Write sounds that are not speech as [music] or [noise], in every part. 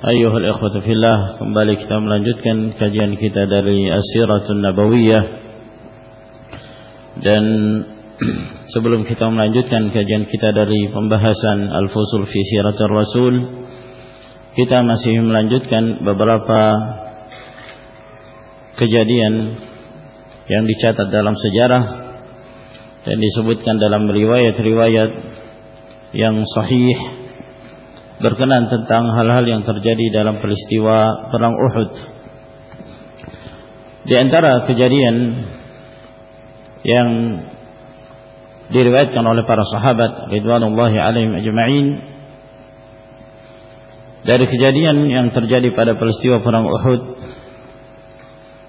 Ayuhal ikhwatu fillah Kembali kita melanjutkan kajian kita dari Asyiratun Nabawiyah. Dan [clears throat] sebelum kita melanjutkan kajian kita dari pembahasan Al-Fusul fi Siratul Rasul Kita masih melanjutkan beberapa kejadian yang dicatat dalam sejarah dan disebutkan dalam riwayat-riwayat yang sahih berkenan tentang hal-hal yang terjadi dalam peristiwa perang Uhud. Di antara kejadian yang diriwayatkan oleh para sahabat ridwanullahi alaihim ajma'in dari kejadian yang terjadi pada peristiwa perang Uhud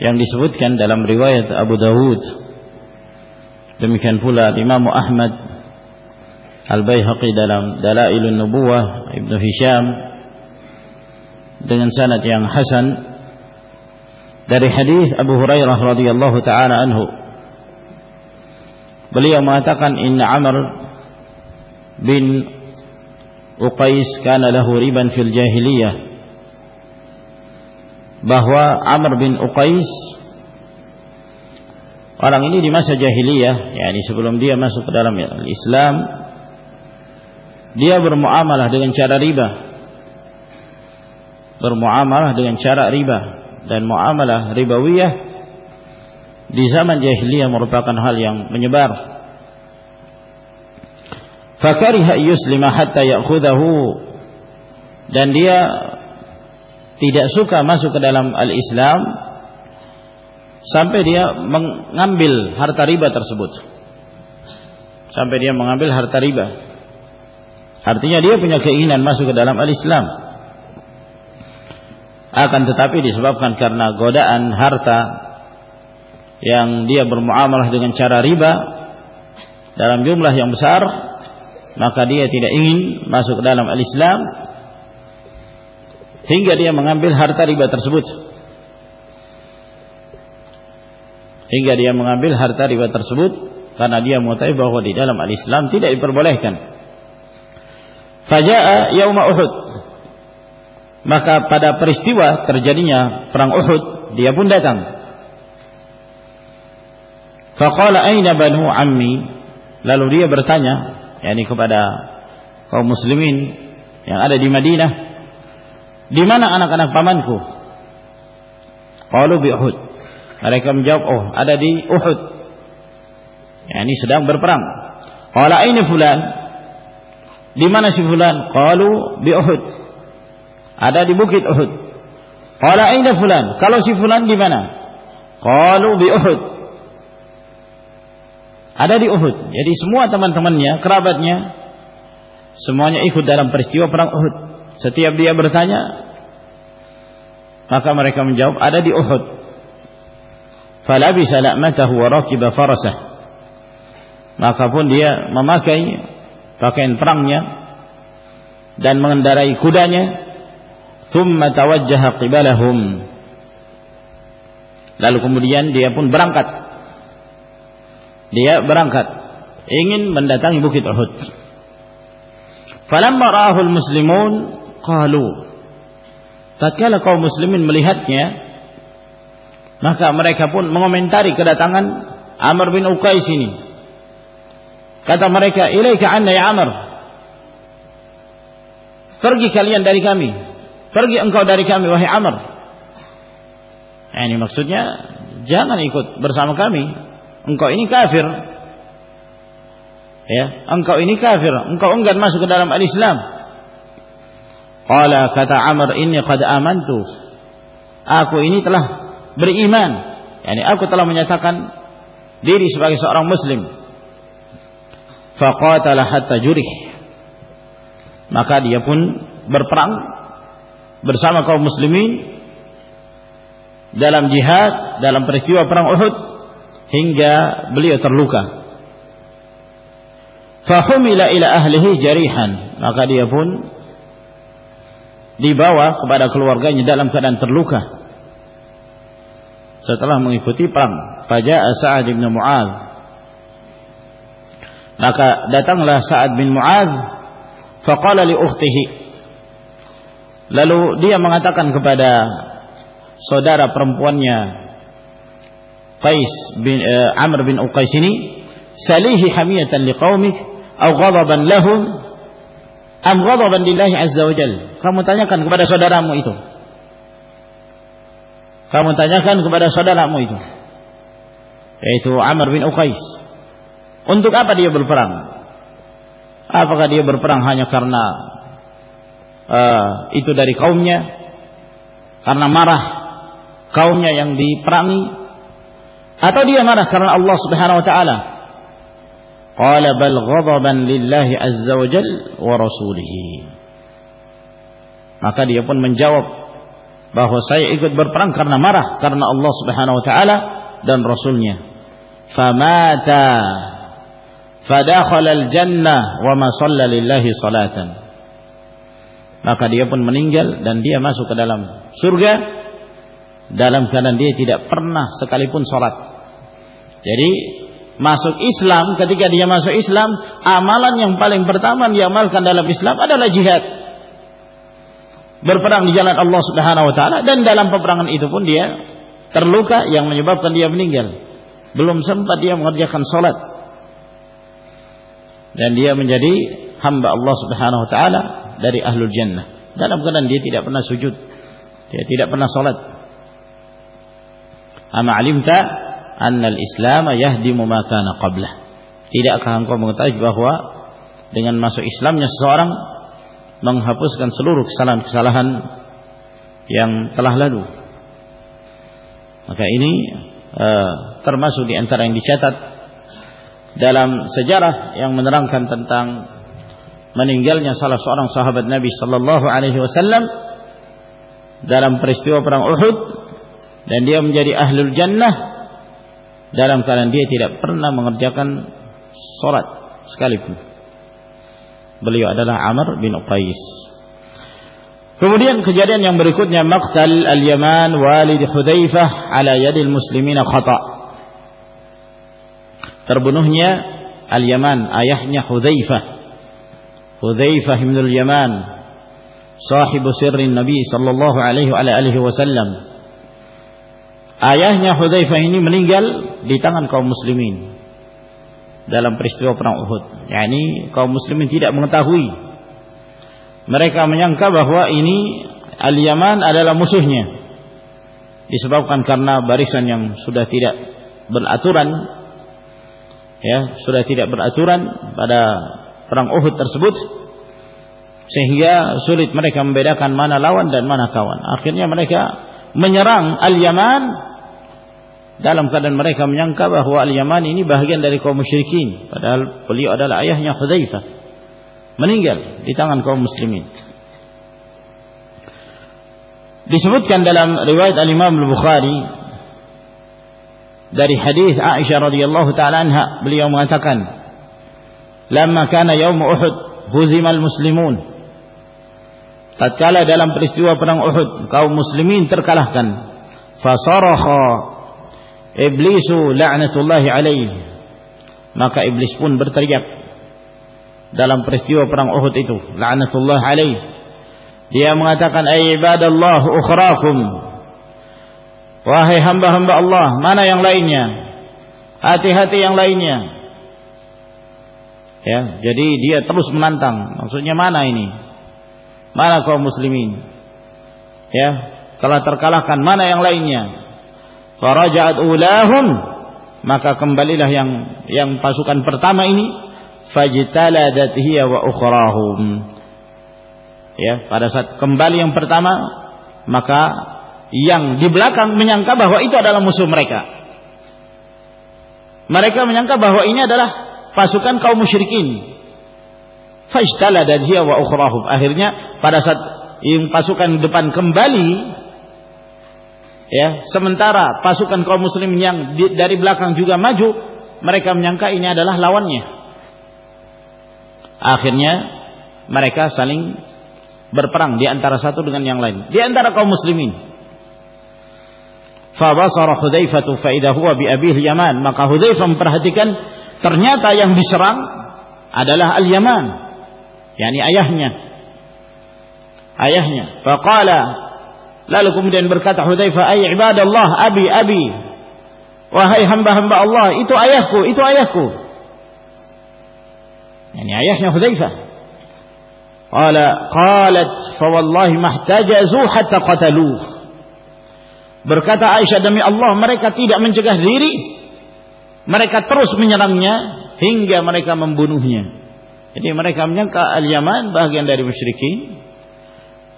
yang disebutkan dalam riwayat Abu Dawud demikian pula Imam Ahmad Al-Baihaqi dalam Dalailun Nubuwah Ibnu Hisham dengan sanad yang hasan dari hadis Abu Hurairah radhiyallahu taala anhu. Beliau mengatakan inna Amr bin Uqais kana lahu riban fil jahiliyah. Bahwa Amr bin Uqais orang ini di masa jahiliyah yakni sebelum dia masuk ke dalam Islam dia bermuamalah dengan cara riba. Bermuamalah dengan cara riba. Dan muamalah ribawiyah di zaman jahiliyah merupakan hal yang menyebar. Fakariha yuslima hatta ya'khudhahu. Dan dia tidak suka masuk ke dalam al-Islam sampai dia mengambil harta riba tersebut. Sampai dia mengambil harta riba Artinya dia punya keinginan masuk ke dalam al-Islam. Akan tetapi disebabkan karena godaan harta yang dia bermuamalah dengan cara riba dalam jumlah yang besar, maka dia tidak ingin masuk ke dalam al-Islam hingga dia mengambil harta riba tersebut. Hingga dia mengambil harta riba tersebut karena dia mengetahui bahwa di dalam al-Islam tidak diperbolehkan Faja'a yauma Uhud. Maka pada peristiwa terjadinya perang Uhud, dia pun datang. Faqala aina banu ammi? Lalu dia bertanya, yakni kepada kaum muslimin yang ada di Madinah, di mana anak-anak pamanku? Qalu bi Uhud. Mereka menjawab, "Oh, ada di Uhud." Yani sedang berperang. Qala aina fulan? Di mana si fulan? Qalu bi Uhud. Ada di bukit Uhud. Qala aina fulan? Kalau si fulan di mana? Qalu bi Uhud. Ada di Uhud. Jadi semua teman-temannya, kerabatnya semuanya ikut dalam peristiwa perang Uhud. Setiap dia bertanya, maka mereka menjawab ada di Uhud. Falabisa la'matahu wa rakiba farasah. Maka pun dia memakai pakaian perangnya. Dan mengendarai kudanya. Thumma tawajjaha qibalahum. Lalu kemudian dia pun berangkat. Dia berangkat. Ingin mendatangi bukit Uhud. Falamma ra'ahul muslimun qalu tatkala kaum muslimin melihatnya maka mereka pun mengomentari kedatangan Amr bin Uqais ini Kata mereka, "Ilaika anna ya Amr." Pergi kalian dari kami. Pergi engkau dari kami wahai Amr. Nah, ini maksudnya jangan ikut bersama kami. Engkau ini kafir. Ya, engkau ini kafir. Engkau enggan masuk ke dalam al-Islam. Qala kata Amr, "Inni qad amantu." Aku ini telah beriman. Yani aku telah menyatakan diri sebagai seorang muslim faqatala hatta jurih maka dia pun berperang bersama kaum muslimin dalam jihad, dalam peristiwa perang Uhud hingga beliau terluka. Fahumila ila ahlihi jarihan, maka dia pun dibawa kepada keluarganya dalam keadaan terluka. Setelah mengikuti perang, Faja'a Sa'ad bin Mu'adz. Maka datanglah Sa'ad bin Mu'adz faqala li ukhtihi. Lalu dia mengatakan kepada saudara perempuannya Qais bin uh, Amr bin Uqais ini salihi hamiyatan liqaumik atau ghadaban lahum am ghadaban lillahi azza wajal? Kamu tanyakan kepada saudaramu itu. Kamu tanyakan kepada saudaramu itu yaitu Amr bin Uqais untuk apa dia berperang? Apakah dia berperang hanya karena uh, itu dari kaumnya? Karena marah kaumnya yang diperangi? Atau dia marah karena Allah Subhanahu wa taala? Qala bal ghadaban lillahi azza wa jal wa rasulih maka dia pun menjawab bahwa saya ikut berperang karena marah karena Allah Subhanahu wa taala dan rasulnya. Famata fadakhala al-jannah wa ma shalla lillahi salatan maka dia pun meninggal dan dia masuk ke dalam surga. Dalam keadaan dia tidak pernah sekalipun sholat. Jadi masuk Islam ketika dia masuk Islam amalan yang paling pertama diamalkan dalam Islam adalah jihad. Berperang di jalan Allah Subhanahu wa taala dan dalam peperangan itu pun dia terluka yang menyebabkan dia meninggal. Belum sempat dia mengerjakan sholat dan dia menjadi hamba Allah Subhanahu wa taala dari ahlul jannah dalam keadaan dia tidak pernah sujud dia tidak pernah sholat Ama alimta anna al-Islam yahdimu ma kana qablah. Tidakkah engkau mengetahui bahwa dengan masuk Islamnya seseorang menghapuskan seluruh kesalahan-kesalahan yang telah lalu. Maka ini uh, termasuk di antara yang dicatat dalam sejarah yang menerangkan tentang meninggalnya salah seorang sahabat Nabi sallallahu alaihi wasallam dalam peristiwa perang Uhud dan dia menjadi ahlul jannah dalam keadaan dia tidak pernah mengerjakan sholat sekalipun. Beliau adalah Amr bin Uqais. Kemudian kejadian yang berikutnya maqtal al-Yaman walid Hudzaifah ala yadil muslimin khata. Terbunuhnya al-Yaman ayahnya Hudzaifah. Hudzaifah bin al-Yaman sahibu sirri Nabi sallallahu alaihi wa alihi wasallam Ayahnya Hudzaifah ini meninggal di tangan kaum muslimin dalam peristiwa perang Uhud. Yani kaum muslimin tidak mengetahui. Mereka menyangka bahwa ini Al-Yaman adalah musuhnya. Disebabkan karena barisan yang sudah tidak beraturan ya, sudah tidak beraturan pada perang Uhud tersebut sehingga sulit mereka membedakan mana lawan dan mana kawan. Akhirnya mereka menyerang Al-Yaman. Dalam keadaan mereka menyangka bahwa Al-Yaman ini bahagian dari kaum musyrikin padahal beliau adalah ayahnya Hudzaifah. Meninggal di tangan kaum muslimin. Disebutkan dalam riwayat Al-Imam Al-Bukhari dari hadis Aisyah radhiyallahu taala anha beliau mengatakan lamma kana yaum Uhud huzimal muslimun tatkala dalam peristiwa perang Uhud kaum muslimin terkalahkan fasaraha Iblisu la'natullahi alaih. Maka iblis pun berteriak dalam peristiwa perang Uhud itu, la'natullah alaih. Dia mengatakan, "Ay ibadallah ukhrakum." Wahai hamba-hamba Allah, mana yang lainnya? Hati-hati yang lainnya. Ya, jadi dia terus menantang. Maksudnya mana ini? Mana kaum muslimin? Ya, telah terkalahkan mana yang lainnya? faraja'at ulahum maka kembalilah yang yang pasukan pertama ini fajtaladat hiya wa ukhrahum ya pada saat kembali yang pertama maka yang di belakang menyangka bahwa itu adalah musuh mereka mereka menyangka bahwa ini adalah pasukan kaum musyrikin fajtaladat hiya wa ukhrahum akhirnya pada saat pasukan depan kembali Ya, sementara pasukan kaum muslimin yang di, dari belakang juga maju, mereka menyangka ini adalah lawannya. Akhirnya mereka saling berperang di antara satu dengan yang lain, di antara kaum muslimin. Fabasara Hudzaifah fa idza huwa bi abihi Yaman, maka Hudzaifah memperhatikan ternyata yang diserang adalah Al-Yaman, yakni ayahnya. Ayahnya. Faqala Lalu kemudian berkata Hudzaifah, "Ai ibadallah, abi abi." Wahai hamba-hamba Allah, itu ayahku, itu ayahku. Ini ayahnya Hudzaifah. Qala qalat fa wallahi mahtajazu hatta. Berkata Aisyah demi Allah mereka tidak mencegah diri. Mereka terus menyerangnya hingga mereka membunuhnya. Jadi mereka menyangka Al-Yaman bagian dari musyrikin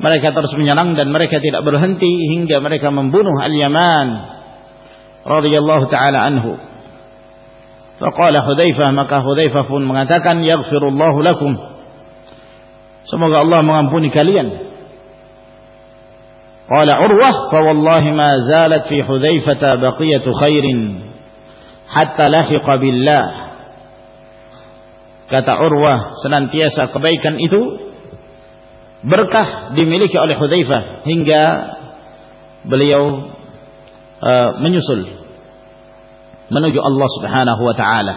mereka terus menyerang dan mereka tidak berhenti hingga mereka membunuh Al-Yaman radhiyallahu taala anhu. Faqala Hudzaifah maka Hudzaifah pun mengatakan yaghfirullahu lakum. Semoga Allah mengampuni kalian. Qala Urwah fa wallahi ma zalat fi Hudzaifah baqiyatu khairin hatta lahiqa. Kata Urwah senantiasa kebaikan itu berkah dimiliki oleh Hudzaifah hingga beliau uh, menyusul menuju Allah Subhanahu wa taala.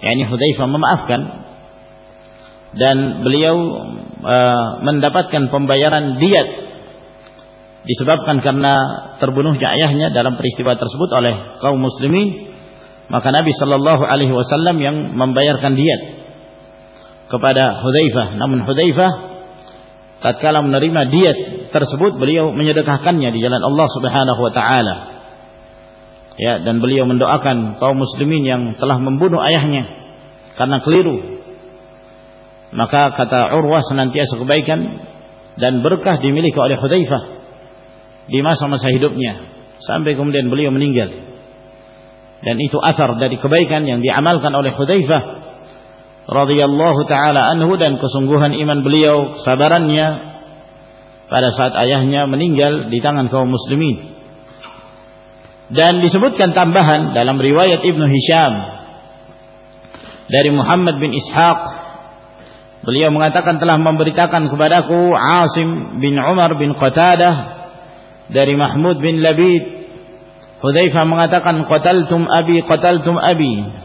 Yani Hudzaifah memaafkan dan beliau uh, mendapatkan pembayaran diat disebabkan karena terbunuhnya ayahnya dalam peristiwa tersebut oleh kaum muslimin maka Nabi sallallahu alaihi wasallam yang membayarkan diat kepada Hudzaifah namun Hudzaifah tatkala menerima diet tersebut beliau menyedekahkannya di jalan Allah Subhanahu wa taala. Ya, dan beliau mendoakan kaum muslimin yang telah membunuh ayahnya karena keliru. Maka kata Urwah senantiasa kebaikan dan berkah dimiliki oleh Hudzaifah di masa-masa hidupnya sampai kemudian beliau meninggal. Dan itu asar dari kebaikan yang diamalkan oleh Hudzaifah radhiyallahu taala anhu dan kesungguhan iman beliau, kesabarannya pada saat ayahnya meninggal di tangan kaum muslimin. Dan disebutkan tambahan dalam riwayat Ibnu Hisham dari Muhammad bin Ishaq beliau mengatakan telah memberitakan kepadaku Asim bin Umar bin Qatadah dari Mahmud bin Labid Hudzaifah mengatakan qataltum abi qataltum abi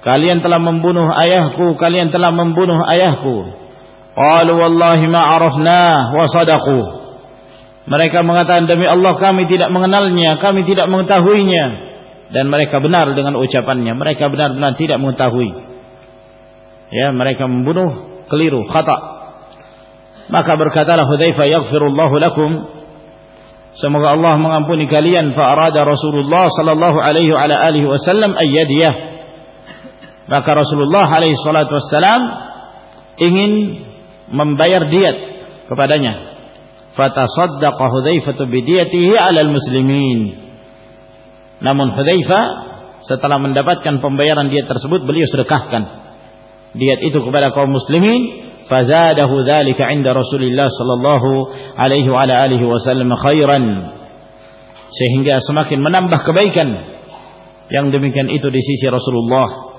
Kalian telah membunuh ayahku, kalian telah membunuh ayahku. Qalu wallahi ma arafna wa sadaqu. Mereka mengatakan demi Allah kami tidak mengenalnya, kami tidak mengetahuinya dan mereka benar dengan ucapannya. Mereka benar-benar tidak mengetahui. Ya, mereka membunuh keliru, khata. Maka berkatalah Hudzaifah yaghfirullahu lakum Semoga Allah mengampuni kalian fa arada Rasulullah sallallahu alaihi wa alihi wasallam ayyadiyah maka Rasulullah alaihi salatu wassalam ingin membayar diat kepadanya. Fatasaddaqa Hudzaifah bidiyatihi 'alal muslimin. Namun Hudzaifah setelah mendapatkan pembayaran diat tersebut beliau sedekahkan diat itu kepada kaum muslimin fazadahu dzalika 'inda Rasulillah sallallahu alaihi wa alihi wasallam khairan sehingga semakin menambah kebaikan yang demikian itu di sisi Rasulullah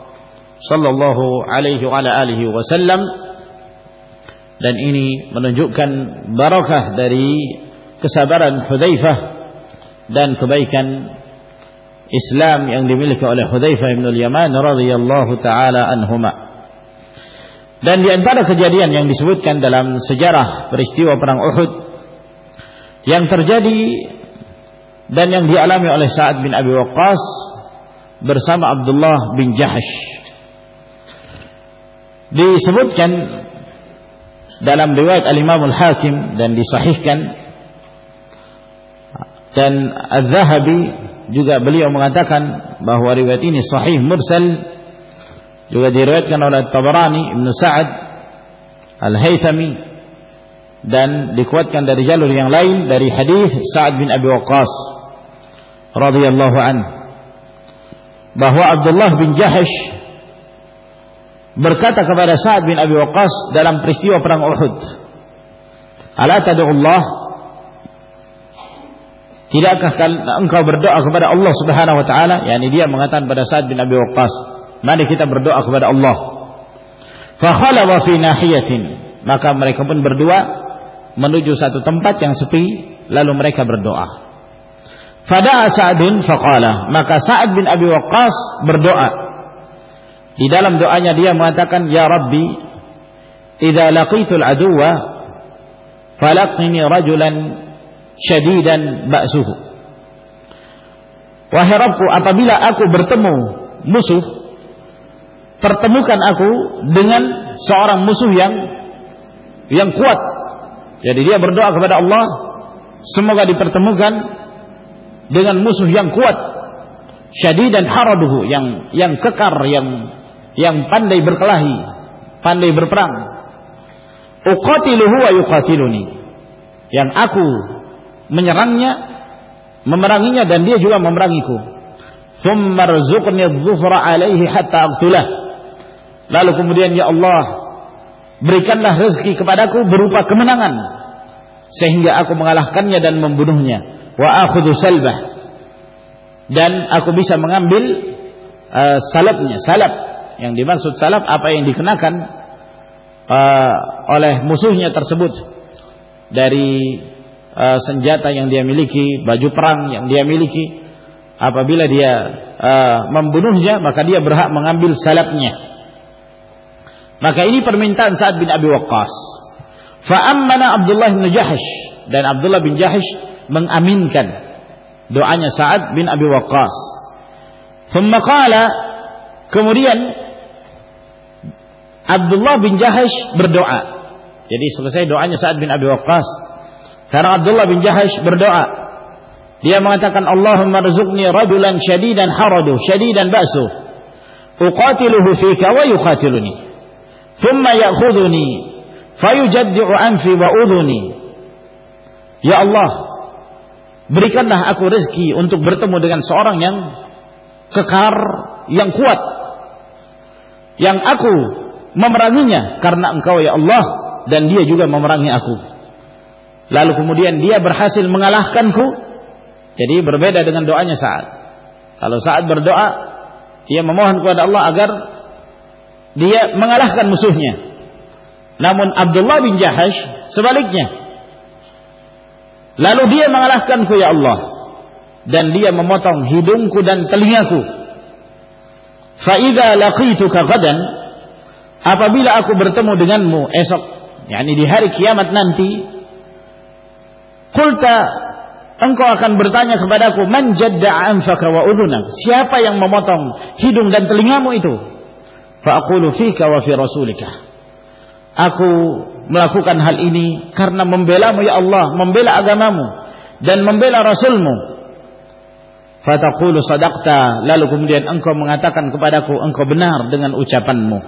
sallallahu alaihi wa alihi wasallam dan ini menunjukkan barakah dari kesabaran Hudzaifah dan kebaikan Islam yang dimiliki oleh Hudzaifah bin Al-Yaman radhiyallahu taala anhuma. Dan di antara kejadian yang disebutkan dalam sejarah peristiwa perang Uhud yang terjadi dan yang dialami oleh Sa'ad bin Abi Waqqas bersama Abdullah bin Jahash disebutkan dalam riwayat Al-Imam Al-Hakim dan disahihkan. Dan Az-Zahabi juga beliau mengatakan bahwa riwayat ini sahih mursal juga diriwayatkan oleh Tabarani Ibn Sa'ad Al-Haythami dan dikuatkan dari jalur yang lain dari hadis Sa'ad bin Abi Waqqas radhiyallahu anhu bahwa Abdullah bin Jahash berkata kepada Sa'ad bin Abi Waqqas dalam peristiwa perang Uhud. Ala tad'ullah? Tidakkah engkau berdoa kepada Allah Subhanahu wa taala? Yani dia mengatakan pada Sa'ad bin Abi Waqqas, mari kita berdoa kepada Allah. Fa khalawa fi nahiyatin. Maka mereka pun berdua menuju satu tempat yang sepi, lalu mereka berdoa. Fada'a Sa'dun faqala, maka Sa'ad bin Abi Waqqas berdoa. Di dalam doanya dia mengatakan, "Ya Rabbi, idza laqitul aduwa falaqini rajulan syadidan ba'suhu. Wahai Rabbku, apabila aku bertemu musuh, pertemukan aku dengan seorang musuh yang yang kuat. Jadi dia berdoa kepada Allah, semoga dipertemukan dengan musuh yang kuat, syadidan haraduhu, yang yang kekar, yang yang pandai berkelahi, pandai berperang. Uqatiluhu wa yuqatiluni. Yang aku menyerangnya, memeranginya dan dia juga memerangiku. Thumma rzuqni dhufra alaihi hatta aqtulah. Lalu kemudian ya Allah, berikanlah rezeki kepadaku berupa kemenangan sehingga aku mengalahkannya dan membunuhnya. Wa akhudhu salbah. Dan aku bisa mengambil uh, salabnya, salab. Yang dimaksud salab apa yang dikenakan uh, oleh musuhnya tersebut dari uh, senjata yang dia miliki, baju perang yang dia miliki. Apabila dia uh, membunuhnya, maka dia berhak mengambil salapnya. Maka ini permintaan Sa'ad bin Abi Waqqas. Fa'ammana Abdullah bin Jahash dan Abdullah bin Jahash mengaminkan doanya Sa'ad bin Abi Waqqas. Thumma qala kemudian Abdullah bin Jahash berdoa. Jadi selesai doanya Sa'ad bin Abi Waqqas, karena Abdullah bin Jahash berdoa. Dia mengatakan Allahumma rizukni rajulan syadidan haradu, syadidan ba'su. Uqatiluhu fika wa yuqatiluni. Thumma ya'khuduni fayujaddi'u anfi wa udhuni. Ya Allah, berikanlah aku rezeki untuk bertemu dengan seorang yang kekar, yang kuat. Yang aku memeranginya karena engkau ya Allah dan dia juga memerangi aku. Lalu kemudian dia berhasil mengalahkanku. Jadi berbeda dengan doanya saat. Kalau saat berdoa, dia memohon kepada Allah agar dia mengalahkan musuhnya. Namun Abdullah bin Jahash sebaliknya. Lalu dia mengalahkanku ya Allah. Dan dia memotong hidungku dan telingaku. Fa'idha laqituka gadan. Apabila aku bertemu denganmu esok. yakni di hari kiamat nanti. Kulta engkau akan bertanya kepadaku man jadda'a anfaka wa siapa yang memotong hidung dan telingamu itu fa aqulu fika wa fi rasulika. Aku melakukan hal ini karena membelamu ya Allah membela agamamu dan membela rasulmu. Fataqulu sadaqta lalu kemudian engkau mengatakan kepadaku engkau benar dengan ucapanmu.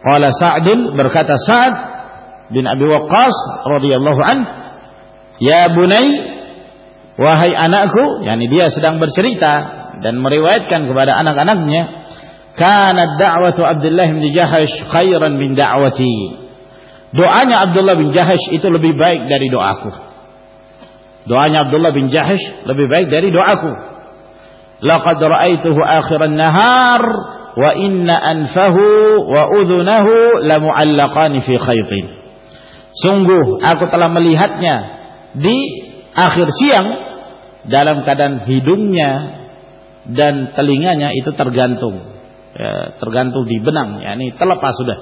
Qala Sa'd berkata Sa'd bin Abi Waqqas radhiyallahu anhu Ya bunai wahai anakku, yakni dia sedang bercerita dan meriwayatkan kepada anak-anaknya, kana da'watu Abdullah bin Jahash khairan min da'wati. Doanya Abdullah bin Jahash itu lebih baik dari doaku. Doanya Abdullah bin Jahash lebih baik dari doaku. Laqad ra'aituhu akhiran nahar wa inna anfahu wa udhunahu lamu'allaqani fi khaytin. Sungguh aku telah melihatnya di akhir siang dalam keadaan hidungnya dan telinganya itu tergantung ya, tergantung di benang. Ya ini terlepas sudah.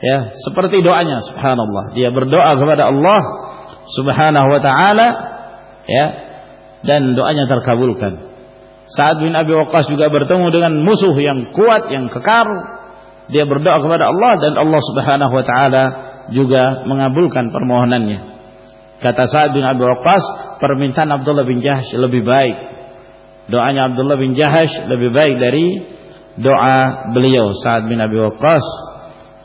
Ya seperti doanya subhanallah. Dia berdoa kepada Allah subhanahu wa taala ya dan doanya terkabulkan. Saat bin Abi Waqqas juga bertemu dengan musuh yang kuat yang kekar. Dia berdoa kepada Allah dan Allah subhanahu wa taala juga mengabulkan permohonannya. Kata Sa'ad bin Abi Waqqas, permintaan Abdullah bin Jahash lebih baik. Doanya Abdullah bin Jahash lebih baik dari doa beliau Sa'ad bin Abi Waqqas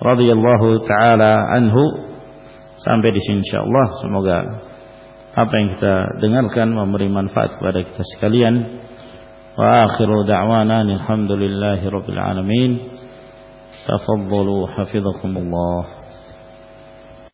radhiyallahu taala anhu. Sampai di sini insyaallah semoga apa yang kita dengarkan memberi manfaat kepada kita sekalian. Wa akhiru da'wana alhamdulillahi rabbil alamin. Tafaddalu hafizakumullah.